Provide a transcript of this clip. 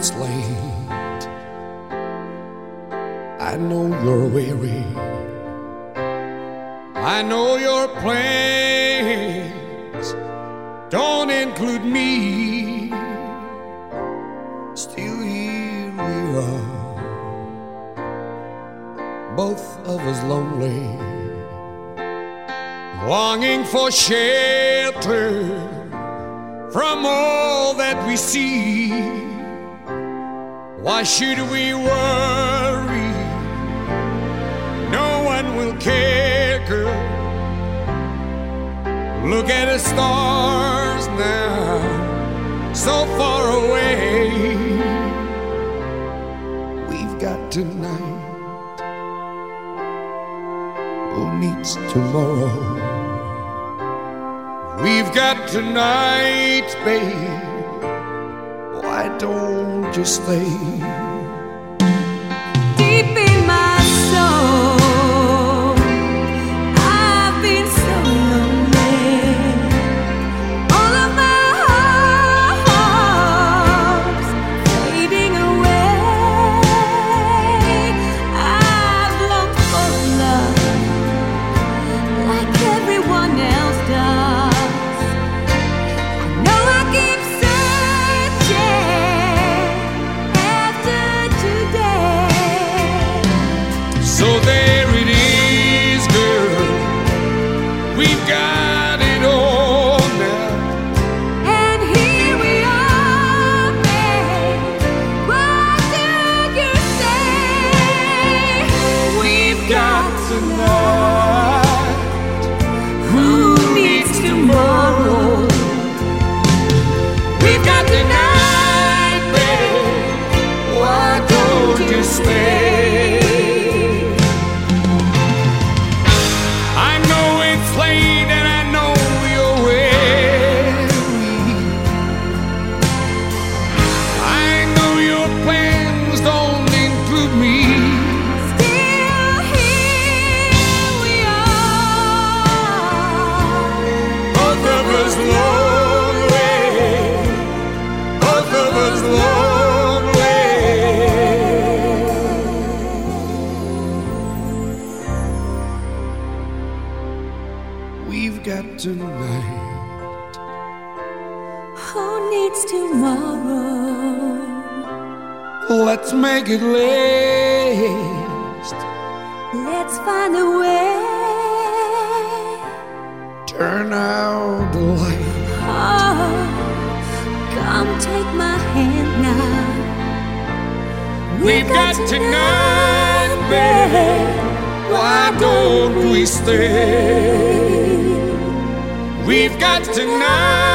It's late. I know you're weary. I know your plans don't include me. Still, here we are, both of us lonely, longing for shelter from all that we see. Why should we worry? No one will care, girl. Look at the stars now, so far away. We've got tonight. Who needs tomorrow? We've got tonight, babe. Why don't you stay? We've got tonight. Who needs tomorrow? Let's make it last. Let's find a way. Turn out the light. Oh, come take my hand now. We've got tonight, babe. Why don't we stay? We've got tonight,